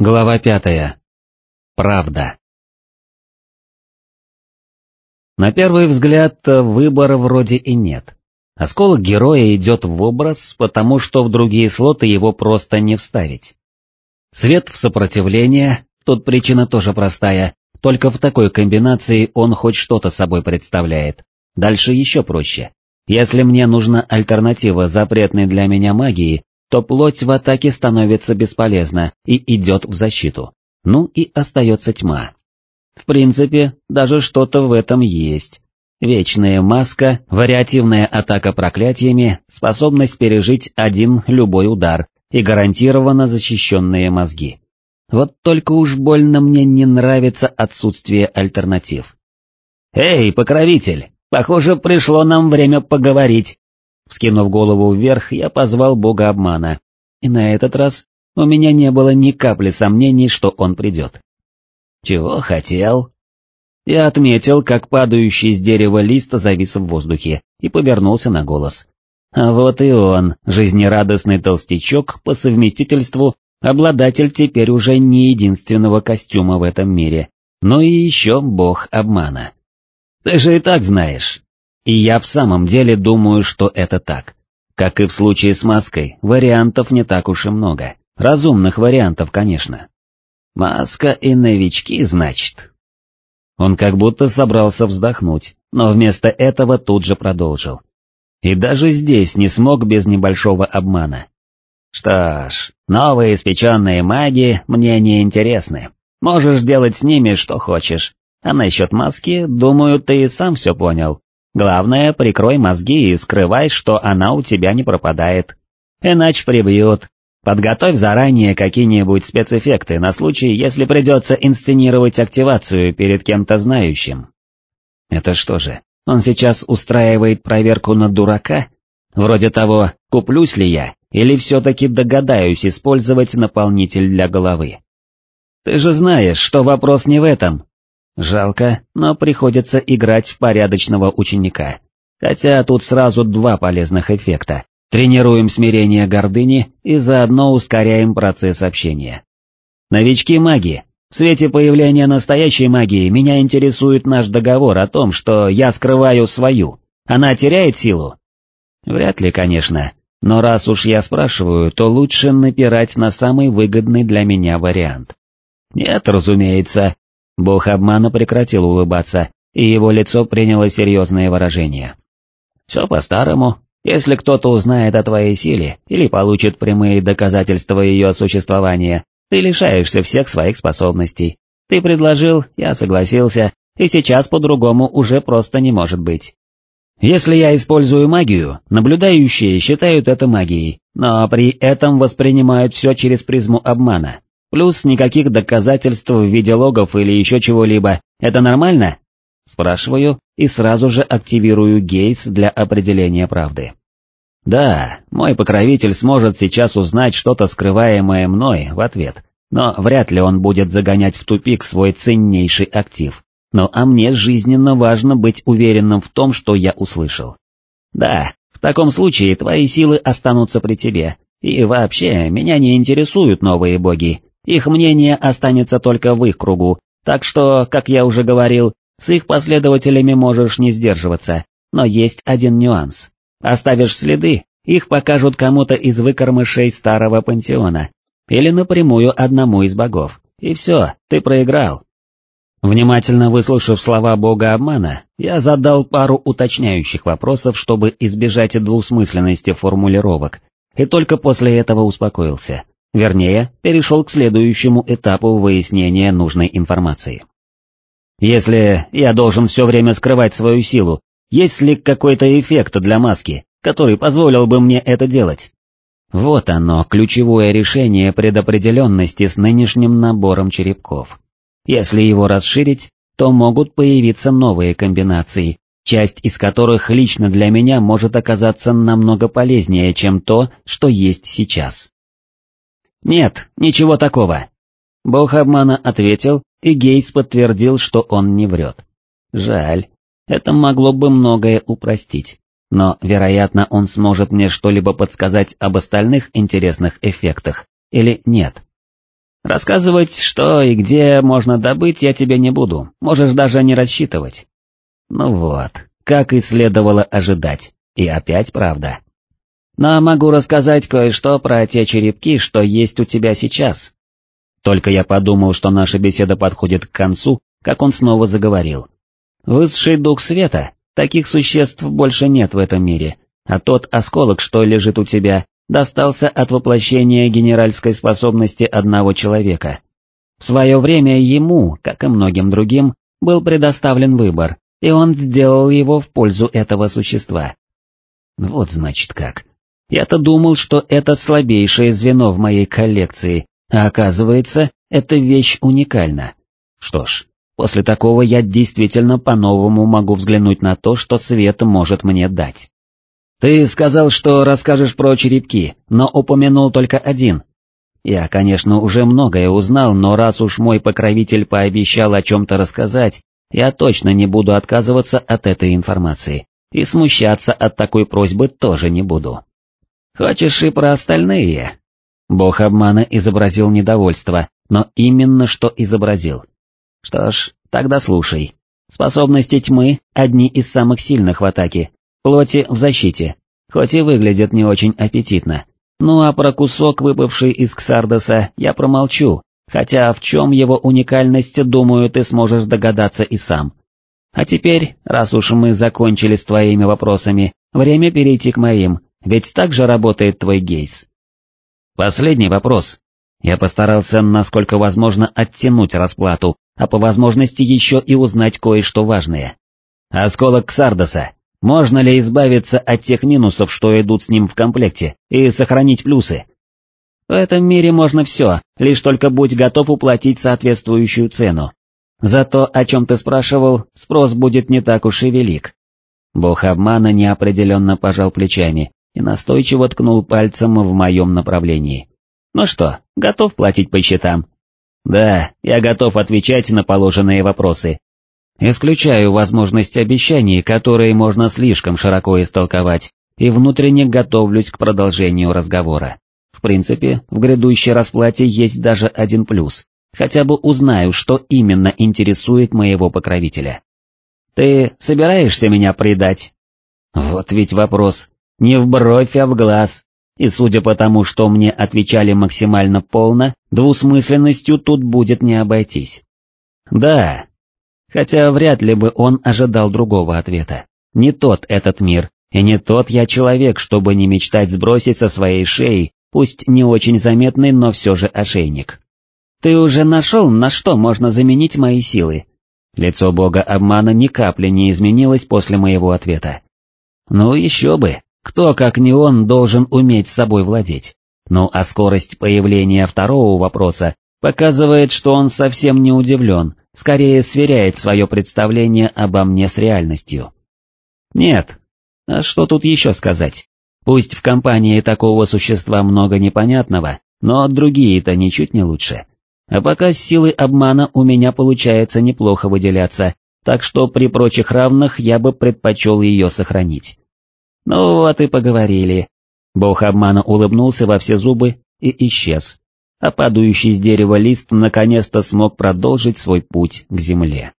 Глава пятая. Правда. На первый взгляд, выбора вроде и нет. Осколок героя идет в образ, потому что в другие слоты его просто не вставить. Цвет в сопротивление, тут причина тоже простая, только в такой комбинации он хоть что-то собой представляет. Дальше еще проще. Если мне нужна альтернатива запретной для меня магии, то плоть в атаке становится бесполезна и идет в защиту. Ну и остается тьма. В принципе, даже что-то в этом есть. Вечная маска, вариативная атака проклятиями, способность пережить один любой удар и гарантированно защищенные мозги. Вот только уж больно мне не нравится отсутствие альтернатив. «Эй, покровитель, похоже, пришло нам время поговорить», Вскинув голову вверх, я позвал бога обмана, и на этот раз у меня не было ни капли сомнений, что он придет. «Чего хотел?» Я отметил, как падающий с дерева лист завис в воздухе, и повернулся на голос. А вот и он, жизнерадостный толстячок, по совместительству, обладатель теперь уже не единственного костюма в этом мире, но и еще бог обмана. «Ты же и так знаешь, и я в самом деле думаю, что это так. Как и в случае с маской, вариантов не так уж и много. Разумных вариантов, конечно. Маска и новички, значит. Он как будто собрался вздохнуть, но вместо этого тут же продолжил. И даже здесь не смог без небольшого обмана. Что ж, новые испеченные маги мне не интересны. Можешь делать с ними что хочешь. А насчет маски, думаю, ты и сам все понял. Главное, прикрой мозги и скрывай, что она у тебя не пропадает. Иначе прибьют. Подготовь заранее какие-нибудь спецэффекты на случай, если придется инсценировать активацию перед кем-то знающим. Это что же, он сейчас устраивает проверку на дурака? Вроде того, куплюсь ли я, или все-таки догадаюсь использовать наполнитель для головы. Ты же знаешь, что вопрос не в этом, Жалко, но приходится играть в порядочного ученика. Хотя тут сразу два полезных эффекта. Тренируем смирение гордыни и заодно ускоряем процесс общения. Новички маги. В свете появления настоящей магии меня интересует наш договор о том, что я скрываю свою. Она теряет силу? Вряд ли, конечно. Но раз уж я спрашиваю, то лучше напирать на самый выгодный для меня вариант. Нет, разумеется, Бог обмана прекратил улыбаться, и его лицо приняло серьезное выражение. «Все по-старому. Если кто-то узнает о твоей силе или получит прямые доказательства ее существования, ты лишаешься всех своих способностей. Ты предложил, я согласился, и сейчас по-другому уже просто не может быть. Если я использую магию, наблюдающие считают это магией, но при этом воспринимают все через призму обмана. Плюс никаких доказательств в виде логов или еще чего-либо. Это нормально? Спрашиваю и сразу же активирую гейс для определения правды. Да, мой покровитель сможет сейчас узнать что-то скрываемое мной в ответ, но вряд ли он будет загонять в тупик свой ценнейший актив. Ну а мне жизненно важно быть уверенным в том, что я услышал. Да, в таком случае твои силы останутся при тебе, и вообще меня не интересуют новые боги, их мнение останется только в их кругу, так что, как я уже говорил, с их последователями можешь не сдерживаться, но есть один нюанс. Оставишь следы, их покажут кому-то из выкормышей старого пантеона, или напрямую одному из богов, и все, ты проиграл. Внимательно выслушав слова бога обмана, я задал пару уточняющих вопросов, чтобы избежать двусмысленности формулировок, и только после этого успокоился. Вернее, перешел к следующему этапу выяснения нужной информации. Если я должен все время скрывать свою силу, есть ли какой-то эффект для маски, который позволил бы мне это делать? Вот оно, ключевое решение предопределенности с нынешним набором черепков. Если его расширить, то могут появиться новые комбинации, часть из которых лично для меня может оказаться намного полезнее, чем то, что есть сейчас. «Нет, ничего такого». Бог обмана ответил, и Гейтс подтвердил, что он не врет. Жаль, это могло бы многое упростить, но, вероятно, он сможет мне что-либо подсказать об остальных интересных эффектах, или нет. Рассказывать, что и где можно добыть, я тебе не буду, можешь даже не рассчитывать. Ну вот, как и следовало ожидать, и опять правда. Но могу рассказать кое-что про те черепки, что есть у тебя сейчас. Только я подумал, что наша беседа подходит к концу, как он снова заговорил. Высший дух света, таких существ больше нет в этом мире, а тот осколок, что лежит у тебя, достался от воплощения генеральской способности одного человека. В свое время ему, как и многим другим, был предоставлен выбор, и он сделал его в пользу этого существа. Вот значит как. Я-то думал, что это слабейшее звено в моей коллекции, а оказывается, эта вещь уникальна. Что ж, после такого я действительно по-новому могу взглянуть на то, что свет может мне дать. Ты сказал, что расскажешь про черепки, но упомянул только один. Я, конечно, уже многое узнал, но раз уж мой покровитель пообещал о чем-то рассказать, я точно не буду отказываться от этой информации, и смущаться от такой просьбы тоже не буду. Хочешь и про остальные? Бог обмана изобразил недовольство, но именно что изобразил. Что ж, тогда слушай. Способности тьмы — одни из самых сильных в атаке, плоти в защите, хоть и выглядят не очень аппетитно. Ну а про кусок, выпавший из Ксардоса, я промолчу, хотя в чем его уникальность, думаю, ты сможешь догадаться и сам. А теперь, раз уж мы закончили с твоими вопросами, время перейти к моим, ведь так же работает твой гейс. Последний вопрос. Я постарался, насколько возможно, оттянуть расплату, а по возможности еще и узнать кое-что важное. Осколок Ксардоса. Можно ли избавиться от тех минусов, что идут с ним в комплекте, и сохранить плюсы? В этом мире можно все, лишь только будь готов уплатить соответствующую цену. За то, о чем ты спрашивал, спрос будет не так уж и велик. Бог обмана неопределенно пожал плечами и настойчиво ткнул пальцем в моем направлении. Ну что, готов платить по счетам? Да, я готов отвечать на положенные вопросы, Исключаю возможность обещаний, которые можно слишком широко истолковать, и внутренне готовлюсь к продолжению разговора. В принципе, в грядущей расплате есть даже один плюс. Хотя бы узнаю, что именно интересует моего покровителя. Ты собираешься меня предать? Вот ведь вопрос. Не в бровь, а в глаз. И судя по тому, что мне отвечали максимально полно, двусмысленностью тут будет не обойтись. Да, Хотя вряд ли бы он ожидал другого ответа. Не тот этот мир, и не тот я человек, чтобы не мечтать сбросить со своей шеи, пусть не очень заметный, но все же ошейник. «Ты уже нашел, на что можно заменить мои силы?» Лицо бога обмана ни капли не изменилось после моего ответа. «Ну еще бы, кто, как не он, должен уметь собой владеть?» Ну а скорость появления второго вопроса показывает, что он совсем не удивлен, скорее сверяет свое представление обо мне с реальностью. Нет, а что тут еще сказать? Пусть в компании такого существа много непонятного, но другие-то ничуть не лучше. А пока с силой обмана у меня получается неплохо выделяться, так что при прочих равных я бы предпочел ее сохранить. Ну вот и поговорили. Бог обмана улыбнулся во все зубы и исчез, а падающий с дерева лист наконец-то смог продолжить свой путь к земле.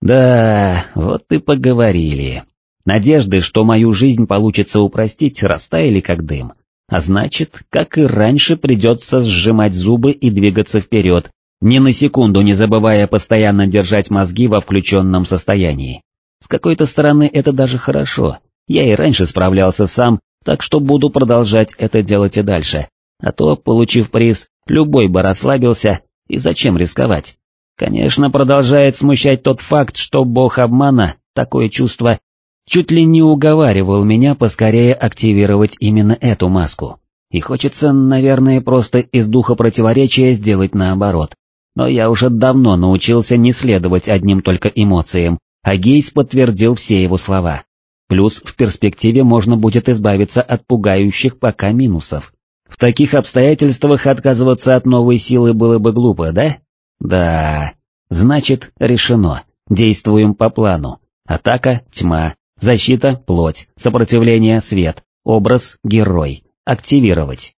Да, вот и поговорили. Надежды, что мою жизнь получится упростить, растаяли как дым. А значит, как и раньше, придется сжимать зубы и двигаться вперед, ни на секунду не забывая постоянно держать мозги во включенном состоянии. С какой-то стороны это даже хорошо, я и раньше справлялся сам, так что буду продолжать это делать и дальше, а то, получив приз, любой бы расслабился, и зачем рисковать? Конечно, продолжает смущать тот факт, что бог обмана, такое чувство, чуть ли не уговаривал меня поскорее активировать именно эту маску. И хочется, наверное, просто из духа противоречия сделать наоборот. Но я уже давно научился не следовать одним только эмоциям, а Гейс подтвердил все его слова. Плюс в перспективе можно будет избавиться от пугающих пока минусов. В таких обстоятельствах отказываться от новой силы было бы глупо, да? Да. Значит, решено. Действуем по плану. Атака — тьма, защита — плоть, сопротивление — свет, образ — герой. Активировать.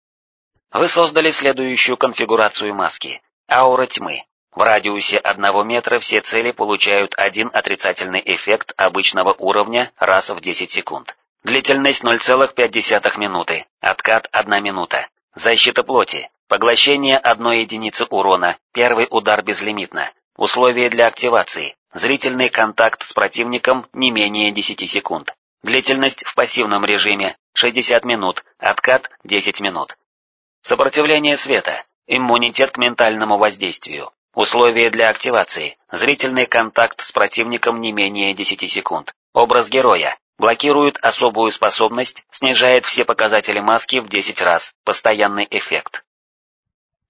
Вы создали следующую конфигурацию маски. Аура тьмы. В радиусе одного метра все цели получают один отрицательный эффект обычного уровня раз в 10 секунд. Длительность 0,5 минуты, откат 1 минута. Защита плоти, поглощение одной единицы урона, первый удар безлимитно. Условия для активации, зрительный контакт с противником не менее 10 секунд. Длительность в пассивном режиме 60 минут, откат 10 минут. Сопротивление света, иммунитет к ментальному воздействию. Условия для активации, зрительный контакт с противником не менее 10 секунд. Образ героя, Блокирует особую способность, снижает все показатели маски в 10 раз, постоянный эффект.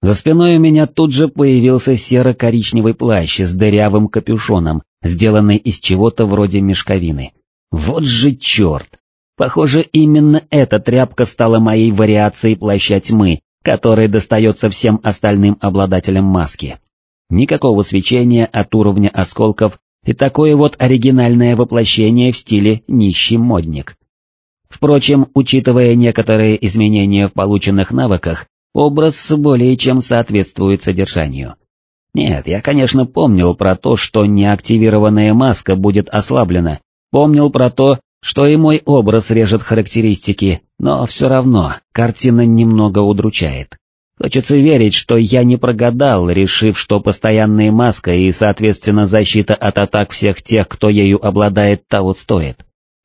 За спиной у меня тут же появился серо-коричневый плащ с дырявым капюшоном, сделанный из чего-то вроде мешковины. Вот же черт! Похоже, именно эта тряпка стала моей вариацией плаща тьмы, который достается всем остальным обладателям маски. Никакого свечения от уровня осколков и такое вот оригинальное воплощение в стиле «нищий модник». Впрочем, учитывая некоторые изменения в полученных навыках, образ более чем соответствует содержанию. Нет, я, конечно, помнил про то, что неактивированная маска будет ослаблена, помнил про то, что и мой образ режет характеристики, но все равно картина немного удручает. Хочется верить, что я не прогадал, решив, что постоянная маска и, соответственно, защита от атак всех тех, кто ею обладает, того стоит.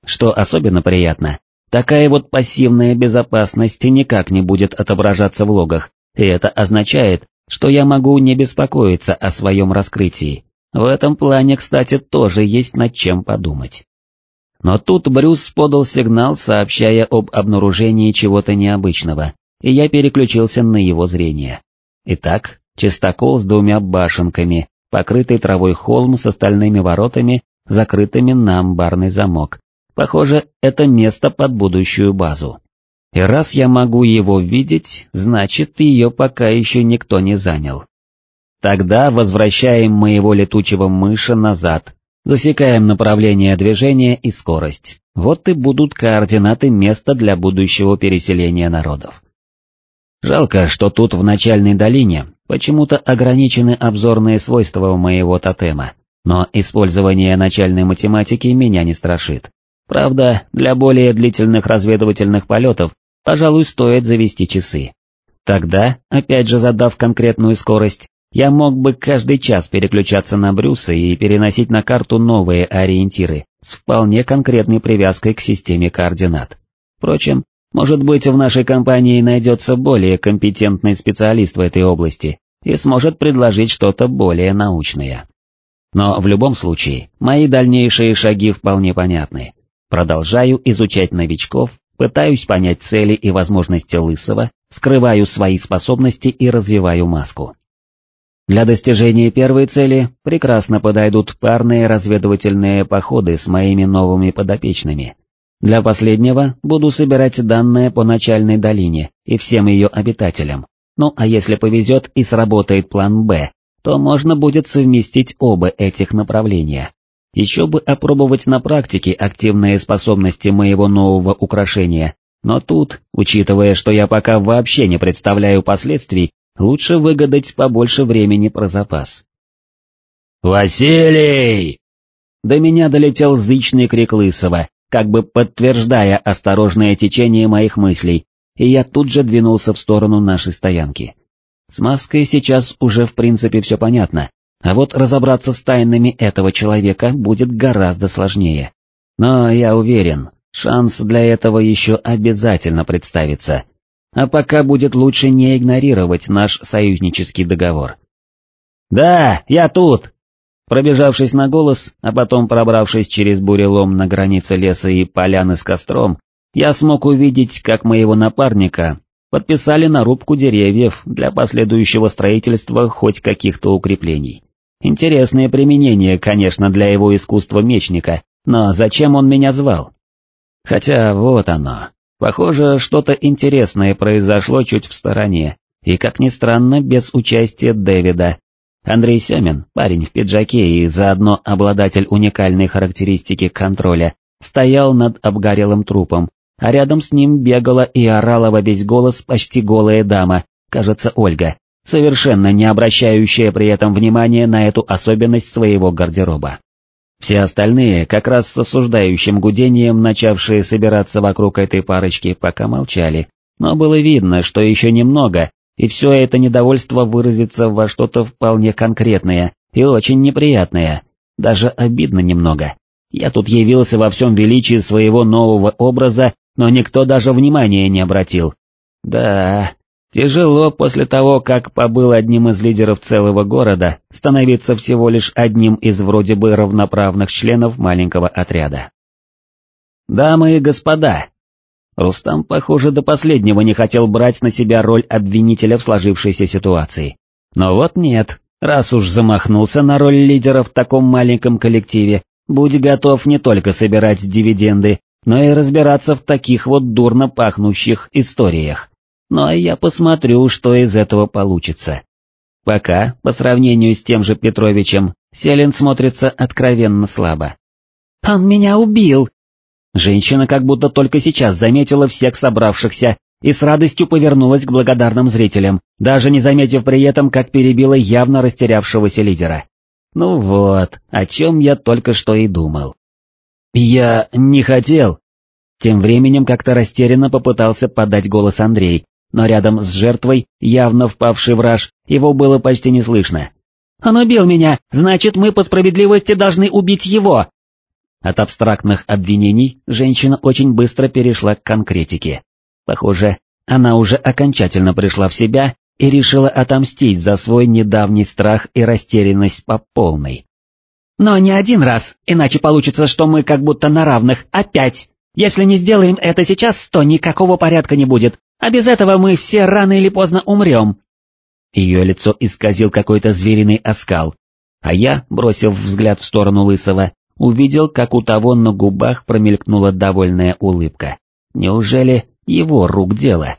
Что особенно приятно, такая вот пассивная безопасность никак не будет отображаться в логах, и это означает, что я могу не беспокоиться о своем раскрытии. В этом плане, кстати, тоже есть над чем подумать. Но тут Брюс подал сигнал, сообщая об обнаружении чего-то необычного, и я переключился на его зрение. Итак, чистокол с двумя башенками, покрытый травой холм с остальными воротами, закрытыми на амбарный замок. Похоже, это место под будущую базу. И раз я могу его видеть, значит ее пока еще никто не занял. Тогда возвращаем моего летучего мыша назад, засекаем направление движения и скорость. Вот и будут координаты места для будущего переселения народов. Жалко, что тут в начальной долине почему-то ограничены обзорные свойства моего тотема, но использование начальной математики меня не страшит. Правда, для более длительных разведывательных полетов, пожалуй, стоит завести часы. Тогда, опять же задав конкретную скорость, я мог бы каждый час переключаться на Брюса и переносить на карту новые ориентиры с вполне конкретной привязкой к системе координат. Впрочем, может быть, в нашей компании найдется более компетентный специалист в этой области и сможет предложить что-то более научное. Но в любом случае, мои дальнейшие шаги вполне понятны. Продолжаю изучать новичков, пытаюсь понять цели и возможности Лысого, скрываю свои способности и развиваю маску. Для достижения первой цели прекрасно подойдут парные разведывательные походы с моими новыми подопечными, для последнего буду собирать данные по начальной долине и всем ее обитателям. Ну а если повезет и сработает план «Б», то можно будет совместить оба этих направления. Еще бы опробовать на практике активные способности моего нового украшения, но тут, учитывая, что я пока вообще не представляю последствий, лучше выгадать побольше времени про запас. «Василий!» До меня долетел зычный крик Лысого, как бы подтверждая осторожное течение моих мыслей, и я тут же двинулся в сторону нашей стоянки. С маской сейчас уже в принципе все понятно, а вот разобраться с тайнами этого человека будет гораздо сложнее. Но я уверен, шанс для этого еще обязательно представится. А пока будет лучше не игнорировать наш союзнический договор. «Да, я тут!» Пробежавшись на голос, а потом пробравшись через бурелом на границе леса и поляны с костром, я смог увидеть, как моего напарника подписали на рубку деревьев для последующего строительства хоть каких-то укреплений. Интересное применение, конечно, для его искусства мечника, но зачем он меня звал? Хотя вот оно. Похоже, что-то интересное произошло чуть в стороне, и, как ни странно, без участия Дэвида, Андрей Семин, парень в пиджаке и заодно обладатель уникальной характеристики контроля, стоял над обгорелым трупом, а рядом с ним бегала и орала во весь голос почти голая дама, кажется, Ольга, совершенно не обращающая при этом внимания на эту особенность своего гардероба. Все остальные, как раз с осуждающим гудением, начавшие собираться вокруг этой парочки, пока молчали, но было видно, что еще немного, и все это недовольство выразится во что-то вполне конкретное и очень неприятное, даже обидно немного. Я тут явился во всем величии своего нового образа, но никто даже внимания не обратил. Да, Тяжело после того, как побыл одним из лидеров целого города, становиться всего лишь одним из вроде бы равноправных членов маленького отряда. Дамы и господа, Рустам, похоже, до последнего не хотел брать на себя роль обвинителя в сложившейся ситуации. Но вот нет, раз уж замахнулся на роль лидера в таком маленьком коллективе, будь готов не только собирать дивиденды, но и разбираться в таких вот дурно пахнущих историях. А я посмотрю, что из этого получится. Пока, по сравнению с тем же Петровичем, Селин смотрится откровенно слабо. «Он меня убил!» Женщина как будто только сейчас заметила всех собравшихся и с радостью повернулась к благодарным зрителям, даже не заметив при этом, как перебила явно растерявшегося лидера. Ну вот, о чем я только что и думал. «Я не хотел...» Тем временем как-то растерянно попытался подать голос Андрей, но рядом с жертвой, явно впавший в раж, его было почти не слышно. «Он убил меня, значит, мы по справедливости должны убить его!» От абстрактных обвинений женщина очень быстро перешла к конкретике. Похоже, она уже окончательно пришла в себя и решила отомстить за свой недавний страх и растерянность по полной. «Но не один раз, иначе получится, что мы как будто на равных, опять. Если не сделаем это сейчас, то никакого порядка не будет, а без этого мы все рано или поздно умрем. Ее лицо исказил какой-то звериный оскал, а я, бросив взгляд в сторону Лысого, увидел, как у того на губах промелькнула довольная улыбка. Неужели его рук дело?